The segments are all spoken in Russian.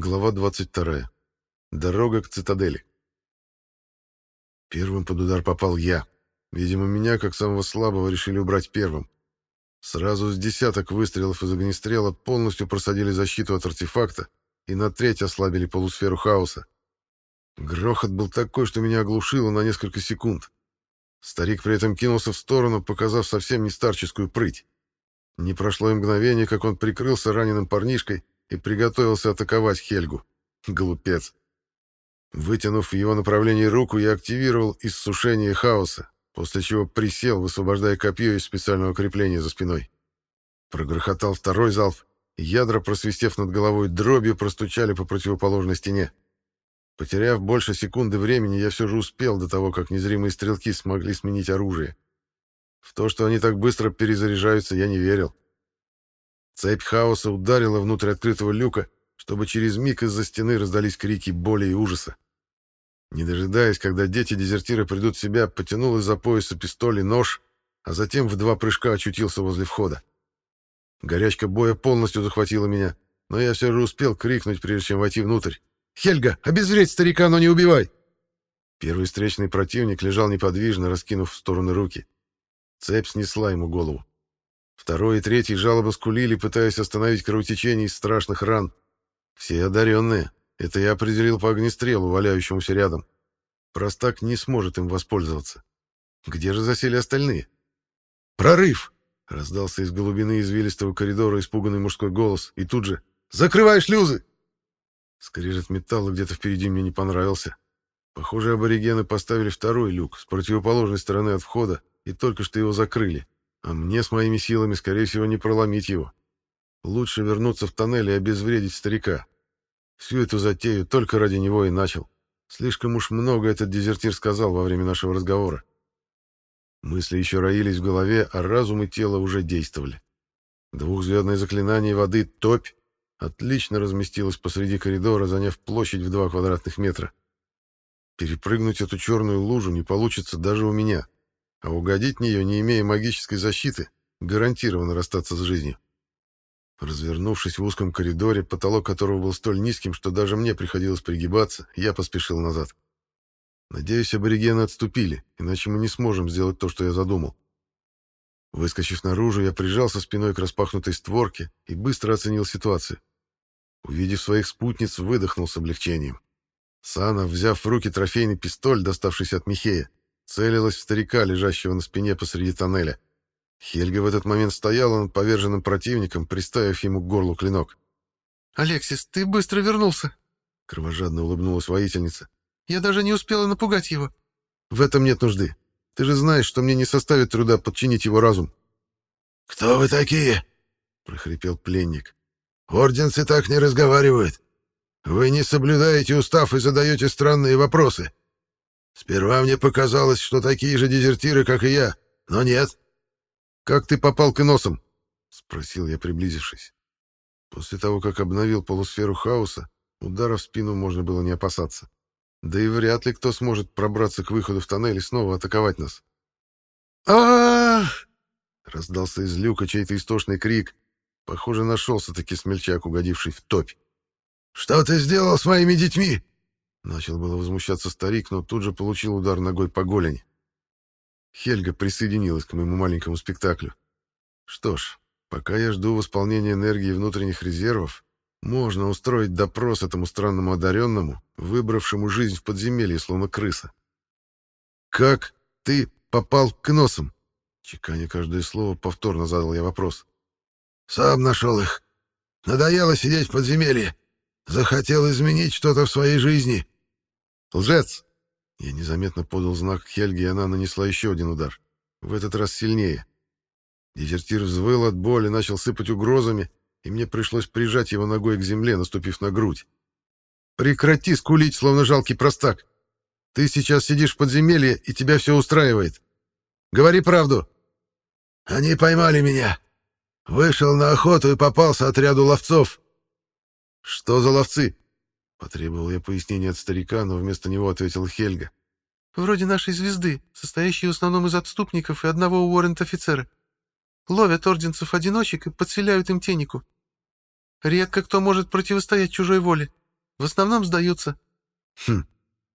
Глава 22. Дорога к цитадели. Первым под удар попал я. Видимо, меня, как самого слабого, решили убрать первым. Сразу с десяток выстрелов из огнестрела полностью просадили защиту от артефакта и на треть ослабили полусферу хаоса. Грохот был такой, что меня оглушило на несколько секунд. Старик при этом кинулся в сторону, показав совсем не старческую прыть. Не прошло и мгновение, как он прикрылся раненым парнишкой и приготовился атаковать Хельгу. Глупец. Вытянув в его направлении руку, я активировал иссушение хаоса, после чего присел, высвобождая копье из специального крепления за спиной. Прогрохотал второй залп, ядра, просвистев над головой дробью, простучали по противоположной стене. Потеряв больше секунды времени, я все же успел до того, как незримые стрелки смогли сменить оружие. В то, что они так быстро перезаряжаются, я не верил. Цепь хаоса ударила внутрь открытого люка, чтобы через миг из-за стены раздались крики боли и ужаса. Не дожидаясь, когда дети-дезертиры придут в себя, потянул из-за пояса пистоль и нож, а затем в два прыжка очутился возле входа. Горячка боя полностью захватила меня, но я все же успел крикнуть, прежде чем войти внутрь. «Хельга, обезвредь старика, но не убивай!» Первый встречный противник лежал неподвижно, раскинув в стороны руки. Цепь снесла ему голову. Второй и третий жалобно скулили, пытаясь остановить кровотечение из страшных ран. Все одаренные. Это я определил по огнестрелу, валяющемуся рядом. Простак не сможет им воспользоваться. Где же засели остальные? «Прорыв!» — раздался из глубины извилистого коридора испуганный мужской голос, и тут же «Закрывай шлюзы!» Скрежет металла где-то впереди мне не понравился. Похоже, аборигены поставили второй люк с противоположной стороны от входа и только что его закрыли. А мне с моими силами, скорее всего, не проломить его. Лучше вернуться в тоннель и обезвредить старика. Всю эту затею только ради него и начал. Слишком уж много этот дезертир сказал во время нашего разговора. Мысли еще роились в голове, а разум и тело уже действовали. Двухзвездное заклинание воды «Топь» отлично разместилось посреди коридора, заняв площадь в два квадратных метра. Перепрыгнуть эту черную лужу не получится даже у меня а угодить в нее, не имея магической защиты, гарантированно расстаться с жизнью. Развернувшись в узком коридоре, потолок которого был столь низким, что даже мне приходилось пригибаться, я поспешил назад. Надеюсь, аборигены отступили, иначе мы не сможем сделать то, что я задумал. Выскочив наружу, я прижался спиной к распахнутой створке и быстро оценил ситуацию. Увидев своих спутниц, выдохнул с облегчением. Сана, взяв в руки трофейный пистоль, доставшийся от Михея, целилась в старика, лежащего на спине посреди тоннеля. Хельга в этот момент стояла над поверженным противником, приставив ему к горлу клинок. «Алексис, ты быстро вернулся!» — кровожадно улыбнулась воительница. «Я даже не успела напугать его». «В этом нет нужды. Ты же знаешь, что мне не составит труда подчинить его разум». «Кто вы такие?» — прохрипел пленник. «Орденцы так не разговаривают. Вы не соблюдаете устав и задаете странные вопросы. Сперва мне показалось, что такие же дезертиры, как и я, но нет. «Как ты попал к иносам?» — спросил я, приблизившись. После того, как обновил полусферу хаоса, удара в спину можно было не опасаться. Да и вряд ли кто сможет пробраться к выходу в тоннель и снова атаковать нас. а раздался из люка чей-то истошный крик. Похоже, нашелся-таки смельчак, угодивший в топь. «Что ты сделал с моими детьми?» Начал было возмущаться старик, но тут же получил удар ногой по голени. Хельга присоединилась к моему маленькому спектаклю. Что ж, пока я жду восполнения энергии внутренних резервов, можно устроить допрос этому странному одаренному, выбравшему жизнь в подземелье, словно крыса. «Как ты попал к носам?» Чеканя каждое слово, повторно задал я вопрос. «Сам нашел их. Надоело сидеть в подземелье. Захотел изменить что-то в своей жизни. Лжец! Я незаметно подал знак Хельге, и она нанесла еще один удар. В этот раз сильнее. Дезертир взвыл от боли, начал сыпать угрозами, и мне пришлось прижать его ногой к земле, наступив на грудь. «Прекрати скулить, словно жалкий простак! Ты сейчас сидишь в подземелье, и тебя все устраивает. Говори правду!» «Они поймали меня. Вышел на охоту и попался отряду ловцов. «Что за ловцы?» Потребовал я пояснения от старика, но вместо него ответил Хельга. «Вроде нашей звезды, состоящей в основном из отступников и одного уоррент-офицера. Ловят орденцев-одиночек и подселяют им тенику. Редко кто может противостоять чужой воле, В основном сдаются». «Хм,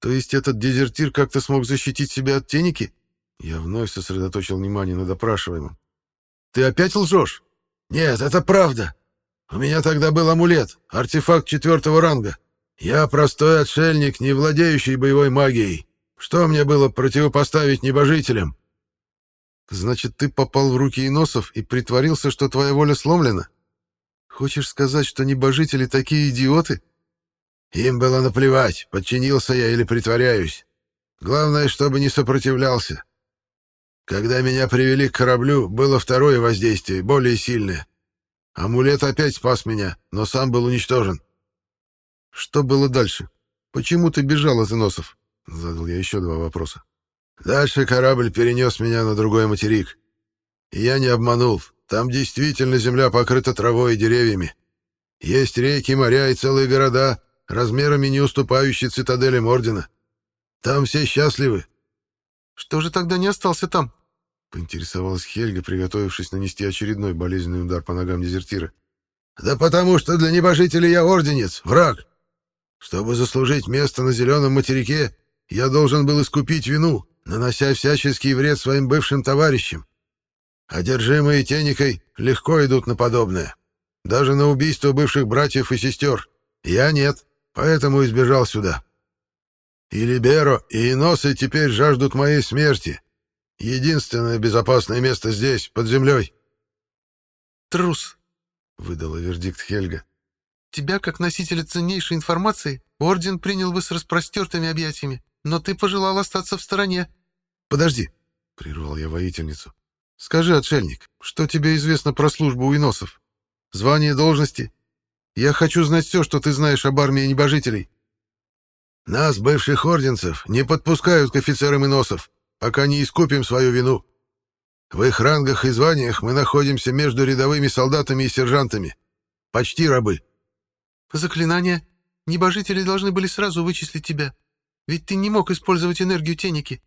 то есть этот дезертир как-то смог защитить себя от теники?» Я вновь сосредоточил внимание на допрашиваемом. «Ты опять лжешь?» «Нет, это правда. У меня тогда был амулет, артефакт четвертого ранга. Я простой отшельник, не владеющий боевой магией. Что мне было противопоставить небожителям?» «Значит, ты попал в руки иносов и притворился, что твоя воля сломлена? Хочешь сказать, что небожители такие идиоты?» «Им было наплевать, подчинился я или притворяюсь. Главное, чтобы не сопротивлялся. Когда меня привели к кораблю, было второе воздействие, более сильное. Амулет опять спас меня, но сам был уничтожен. Что было дальше? Почему ты бежал от иносов? Задал я еще два вопроса. Дальше корабль перенес меня на другой материк. И я не обманул. Там действительно земля покрыта травой и деревьями. Есть реки, моря и целые города, размерами не уступающие цитаделям Ордена. Там все счастливы. Что же тогда не остался там? Поинтересовалась Хельга, приготовившись нанести очередной болезненный удар по ногам дезертира. «Да потому что для небожителей я орденец, враг. Чтобы заслужить место на зеленом материке, я должен был искупить вину, нанося всяческий вред своим бывшим товарищам. Одержимые теникой легко идут на подобное. Даже на убийство бывших братьев и сестер. Я нет, поэтому избежал сюда. И Либеро, и Иносы теперь жаждут моей смерти, Единственное безопасное место здесь, под землей. Трус, выдала вердикт Хельга. Тебя, как носителя ценнейшей информации, орден принял бы с распростертыми объятиями, но ты пожелал остаться в стороне. Подожди, прервал я воительницу. Скажи, отшельник, что тебе известно про службу у иносов? Звание, должности? Я хочу знать все, что ты знаешь об армии небожителей. Нас, бывших орденцев, не подпускают к офицерам иносов, пока не искупим свою вину. В их рангах и званиях мы находимся между рядовыми солдатами и сержантами. Почти рабы. Заклинание. Небожители должны были сразу вычислить тебя. Ведь ты не мог использовать энергию теники.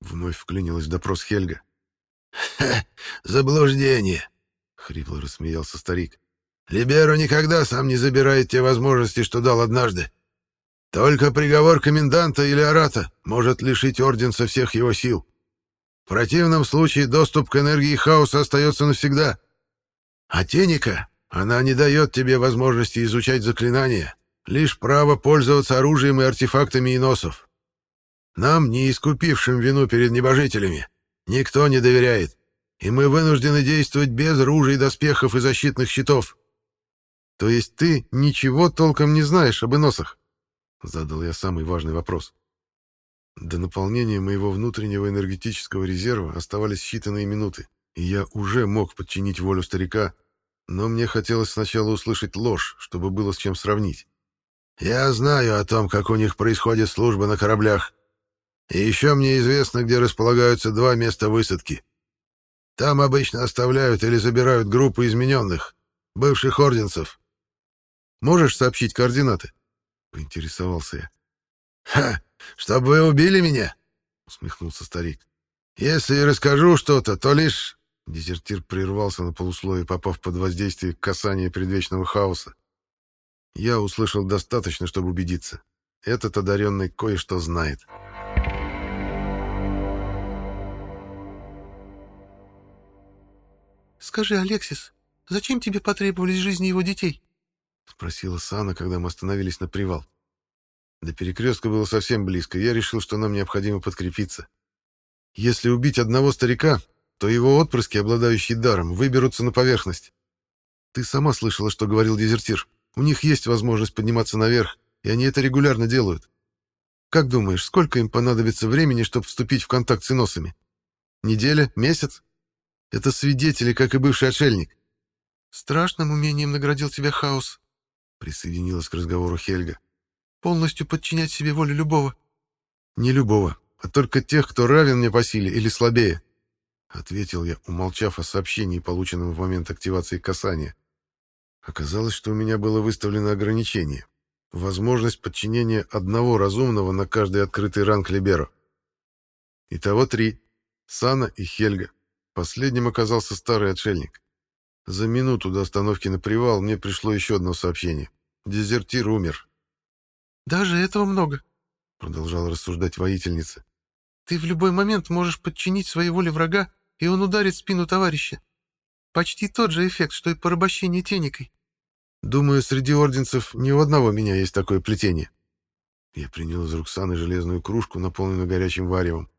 Вновь вклинилась в допрос Хельга. «Ха, заблуждение!» — хрипло рассмеялся старик. «Либеро никогда сам не забирает те возможности, что дал однажды. Только приговор коменданта или арата может лишить орденца всех его сил. В противном случае доступ к энергии хаоса остается навсегда. А теника, она не дает тебе возможности изучать заклинания, лишь право пользоваться оружием и артефактами иносов. Нам, не искупившим вину перед небожителями, никто не доверяет, и мы вынуждены действовать без ружей, доспехов и защитных щитов. То есть ты ничего толком не знаешь об иносах? Задал я самый важный вопрос. До наполнения моего внутреннего энергетического резерва оставались считанные минуты, и я уже мог подчинить волю старика, но мне хотелось сначала услышать ложь, чтобы было с чем сравнить. «Я знаю о том, как у них происходит служба на кораблях. И еще мне известно, где располагаются два места высадки. Там обычно оставляют или забирают группы измененных, бывших орденцев. Можешь сообщить координаты?» поинтересовался я. «Ха! Чтобы вы убили меня?» — усмехнулся старик. «Если и расскажу что-то, то лишь...» Дезертир прервался на полусловие, попав под воздействие касания предвечного хаоса. Я услышал достаточно, чтобы убедиться. Этот одаренный кое-что знает. «Скажи, Алексис, зачем тебе потребовались жизни его детей?» — спросила Сана, когда мы остановились на привал. До перекрестка было совсем близко, я решил, что нам необходимо подкрепиться. Если убить одного старика, то его отпрыски, обладающие даром, выберутся на поверхность. Ты сама слышала, что говорил дезертир. У них есть возможность подниматься наверх, и они это регулярно делают. Как думаешь, сколько им понадобится времени, чтобы вступить в контакт с иносами? Неделя? Месяц? Это свидетели, как и бывший отшельник. Страшным умением наградил тебя хаос, Присоединилась к разговору Хельга. «Полностью подчинять себе волю любого». «Не любого, а только тех, кто равен мне по силе или слабее», — ответил я, умолчав о сообщении, полученном в момент активации касания. Оказалось, что у меня было выставлено ограничение. Возможность подчинения одного разумного на каждый открытый ранг Либеро. Итого три. Сана и Хельга. Последним оказался старый отшельник. За минуту до остановки на привал мне пришло еще одно сообщение. Дезертир умер. «Даже этого много», — продолжала рассуждать воительница. «Ты в любой момент можешь подчинить своей воле врага, и он ударит спину товарища. Почти тот же эффект, что и порабощение теникой». «Думаю, среди орденцев ни у одного меня есть такое плетение». Я принял из рук Саны железную кружку, наполненную горячим варевом.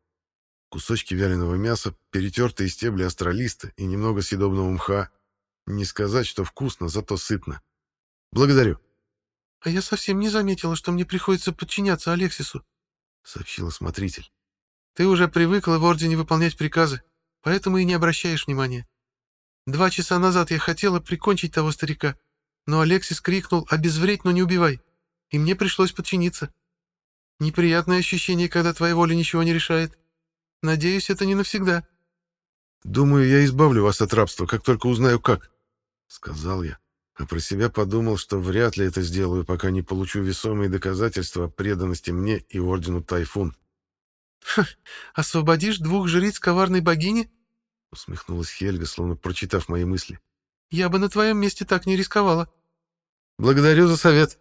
Кусочки вяленого мяса, перетертые стебли астролиста и немного съедобного мха. Не сказать, что вкусно, зато сытно. Благодарю. — А я совсем не заметила, что мне приходится подчиняться Алексису, — сообщила смотритель. — Ты уже привыкла в Ордене выполнять приказы, поэтому и не обращаешь внимания. Два часа назад я хотела прикончить того старика, но Алексис крикнул «Обезвредь, но не убивай!» и мне пришлось подчиниться. Неприятное ощущение, когда твоя воля ничего не решает. Надеюсь, это не навсегда. Думаю, я избавлю вас от рабства, как только узнаю как, сказал я, а про себя подумал, что вряд ли это сделаю, пока не получу весомые доказательства преданности мне и ордену Тайфун. Освободишь двух жриц коварной богини? усмехнулась Хельга, словно прочитав мои мысли. Я бы на твоем месте так не рисковала. Благодарю за совет.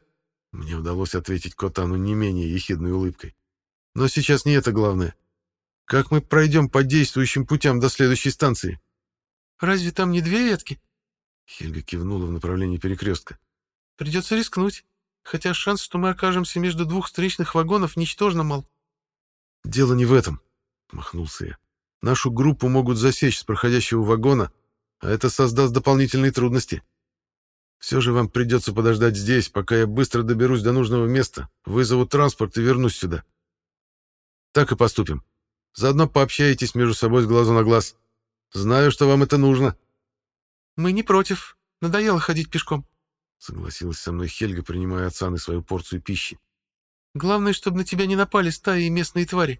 Мне удалось ответить Котану не менее ехидной улыбкой. Но сейчас не это главное. Как мы пройдем по действующим путям до следующей станции? Разве там не две ветки? Хельга кивнула в направлении перекрестка. Придется рискнуть, хотя шанс, что мы окажемся между двух встречных вагонов, ничтожно мал. Дело не в этом, махнулся я. Нашу группу могут засечь с проходящего вагона, а это создаст дополнительные трудности. Все же вам придется подождать здесь, пока я быстро доберусь до нужного места, вызову транспорт и вернусь сюда. Так и поступим. Заодно пообщаетесь между собой с глазу на глаз. Знаю, что вам это нужно. Мы не против. Надоело ходить пешком. Согласилась со мной Хельга, принимая от Саны свою порцию пищи. Главное, чтобы на тебя не напали стаи и местные твари.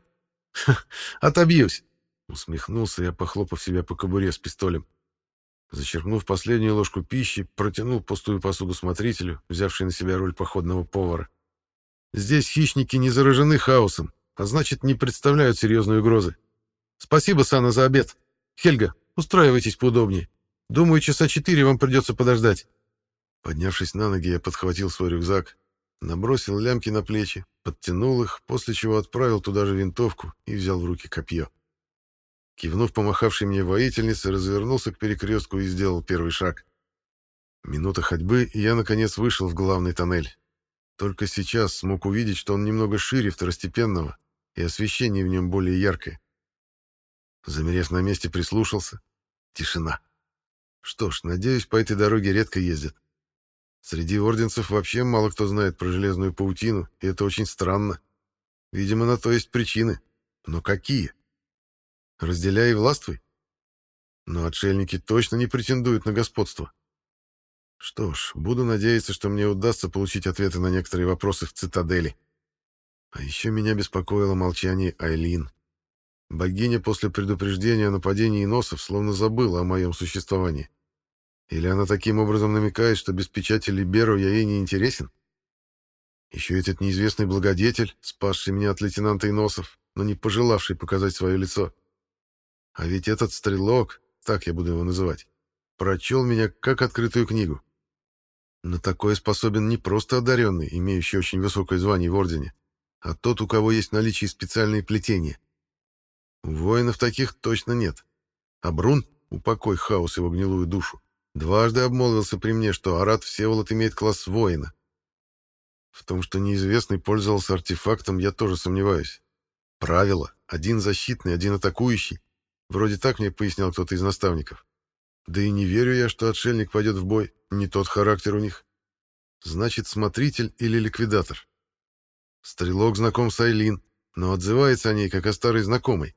Отобьюсь. Усмехнулся я, похлопав себя по кобуре с пистолем. Зачерпнув последнюю ложку пищи, протянул пустую посуду смотрителю, взявший на себя роль походного повара. Здесь хищники не заражены хаосом, а значит, не представляют серьезной угрозы. Спасибо, Сана, за обед. Хельга, устраивайтесь поудобнее. Думаю, часа четыре вам придется подождать. Поднявшись на ноги, я подхватил свой рюкзак, набросил лямки на плечи, подтянул их, после чего отправил туда же винтовку и взял в руки копье. Кивнув помахавшей мне воительнице, развернулся к перекрестку и сделал первый шаг. Минута ходьбы, и я, наконец, вышел в главный тоннель. Только сейчас смог увидеть, что он немного шире второстепенного, и освещение в нем более яркое. Замерев на месте, прислушался. Тишина. Что ж, надеюсь, по этой дороге редко ездят. Среди орденцев вообще мало кто знает про железную паутину, и это очень странно. Видимо, на то есть причины. Но какие? Разделяй и властвуй. Но отшельники точно не претендуют на господство. Что ж, буду надеяться, что мне удастся получить ответы на некоторые вопросы в цитадели. А еще меня беспокоило молчание Айлин. Богиня после предупреждения о нападении иносов словно забыла о моем существовании. Или она таким образом намекает, что без печати Либеру я ей не интересен? Еще этот неизвестный благодетель, спасший меня от лейтенанта Иносов, но не пожелавший показать свое лицо. А ведь этот стрелок, так я буду его называть, прочел меня как открытую книгу. На такое способен не просто одаренный, имеющий очень высокое звание в Ордене, а тот, у кого есть наличие специальные плетения. Воинов таких точно нет. А Брун, упокой хаос его гнилую душу, дважды обмолвился при мне, что Арат Всеволод имеет класс воина. В том, что неизвестный пользовался артефактом, я тоже сомневаюсь. Правило. Один защитный, один атакующий. Вроде так мне пояснял кто-то из наставников. Да и не верю я, что отшельник пойдет в бой. Не тот характер у них. Значит, смотритель или ликвидатор. Стрелок знаком с Айлин, но отзывается о ней, как о старой знакомой.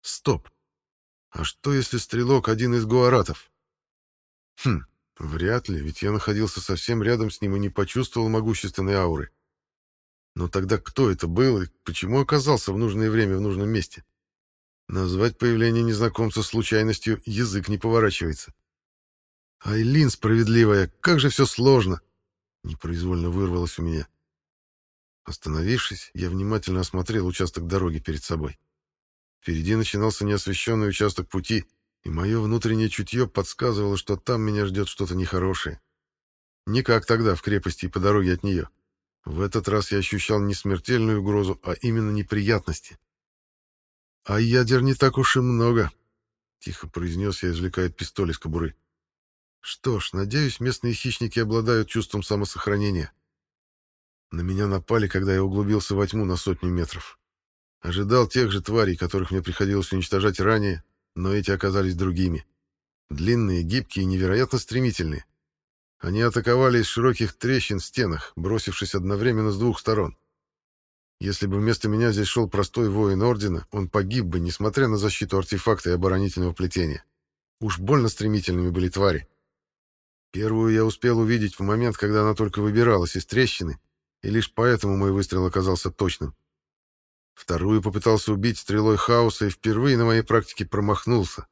Стоп. А что, если стрелок один из гуаратов? Хм, вряд ли, ведь я находился совсем рядом с ним и не почувствовал могущественной ауры. Но тогда кто это был и почему оказался в нужное время в нужном месте? Назвать появление незнакомца случайностью язык не поворачивается. Айлин справедливая, как же все сложно! Непроизвольно вырвалось у меня. Остановившись, я внимательно осмотрел участок дороги перед собой. Впереди начинался неосвещенный участок пути, и мое внутреннее чутье подсказывало, что там меня ждет что-то нехорошее. Не как тогда, в крепости и по дороге от нее. В этот раз я ощущал не смертельную угрозу, а именно неприятности. «А ядер не так уж и много», — тихо произнес я, извлекая пистоль из кобуры. «Что ж, надеюсь, местные хищники обладают чувством самосохранения». На меня напали, когда я углубился во тьму на сотню метров. Ожидал тех же тварей, которых мне приходилось уничтожать ранее, но эти оказались другими. Длинные, гибкие и невероятно стремительные. Они атаковали из широких трещин в стенах, бросившись одновременно с двух сторон. Если бы вместо меня здесь шел простой воин Ордена, он погиб бы, несмотря на защиту артефакта и оборонительного плетения. Уж больно стремительными были твари. Первую я успел увидеть в момент, когда она только выбиралась из трещины, и лишь поэтому мой выстрел оказался точным. Вторую попытался убить стрелой хаоса и впервые на моей практике промахнулся.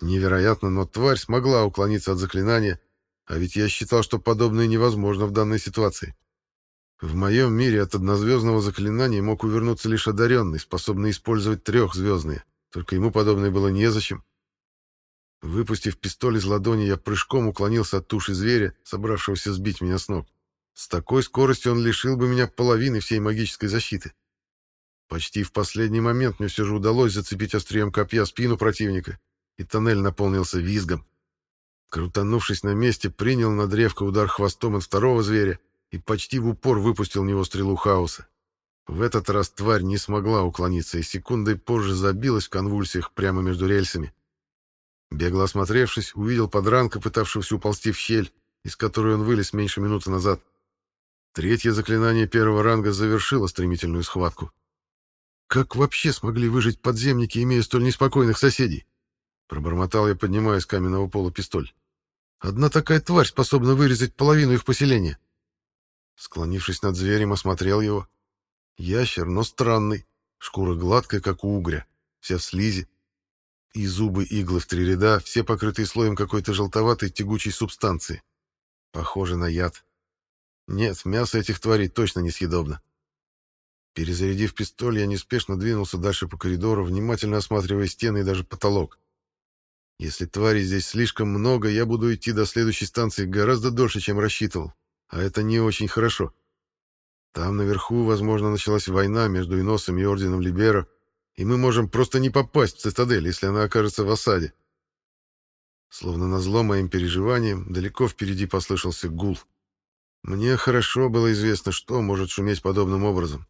Невероятно, но тварь смогла уклониться от заклинания, а ведь я считал, что подобное невозможно в данной ситуации. В моем мире от однозвездного заклинания мог увернуться лишь одаренный, способный использовать трехзвездные, только ему подобное было незачем. Выпустив пистоль из ладони, я прыжком уклонился от туши зверя, собравшегося сбить меня с ног. С такой скоростью он лишил бы меня половины всей магической защиты. Почти в последний момент мне все же удалось зацепить острием копья спину противника, и тоннель наполнился визгом. Крутанувшись на месте, принял на древко удар хвостом от второго зверя и почти в упор выпустил в него стрелу хаоса. В этот раз тварь не смогла уклониться и секундой позже забилась в конвульсиях прямо между рельсами. Бегло осмотревшись, увидел подранка, пытавшегося уползти в щель, из которой он вылез меньше минуты назад. Третье заклинание первого ранга завершило стремительную схватку. Как вообще смогли выжить подземники, имея столь неспокойных соседей? Пробормотал я, поднимая с каменного пола пистоль. Одна такая тварь способна вырезать половину их поселения. Склонившись над зверем, осмотрел его. Ящер, но странный. Шкура гладкая, как у угря, вся в слизи. И зубы иглы в три ряда, все покрытые слоем какой-то желтоватой тягучей субстанции. Похоже на яд. Нет, мясо этих тварей точно несъедобно. Перезарядив пистоль, я неспешно двинулся дальше по коридору, внимательно осматривая стены и даже потолок. Если тварей здесь слишком много, я буду идти до следующей станции гораздо дольше, чем рассчитывал. А это не очень хорошо. Там наверху, возможно, началась война между Иносом и Орденом Либера, и мы можем просто не попасть в цитадель, если она окажется в осаде. Словно назло моим переживаниям, далеко впереди послышался гул. Мне хорошо было известно, что может шуметь подобным образом.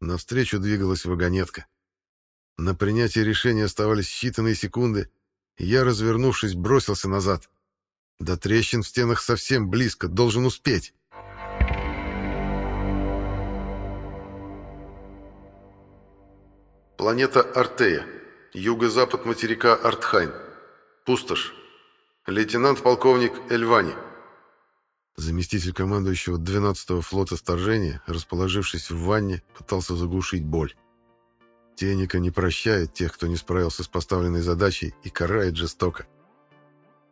Навстречу двигалась вагонетка. На принятие решения оставались считанные секунды, я, развернувшись, бросился назад. До трещин в стенах совсем близко, должен успеть. Планета Артея. Юго-запад материка Артхайн. Пустошь. Лейтенант-полковник Эльвани. Заместитель командующего 12-го флота вторжения, расположившись в ванне, пытался заглушить боль. Теника не прощает тех, кто не справился с поставленной задачей и карает жестоко.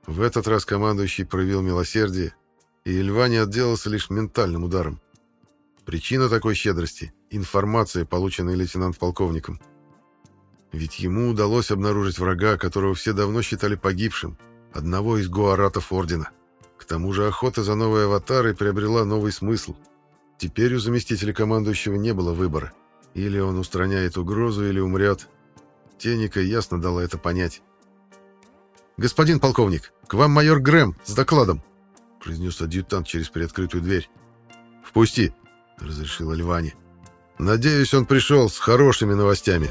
В этот раз командующий проявил милосердие, и Эльва не отделался лишь ментальным ударом. Причина такой щедрости — информация, полученная лейтенант-полковником. Ведь ему удалось обнаружить врага, которого все давно считали погибшим, одного из гуаратов Ордена. Тому же охота за новой аватарой приобрела новый смысл. Теперь у заместителя командующего не было выбора — или он устраняет угрозу, или умрет. Теника ясно дала это понять. «Господин полковник, к вам майор Грэм с докладом», — произнес адъютант через приоткрытую дверь. «Впусти», — разрешила Львани. «Надеюсь, он пришел с хорошими новостями».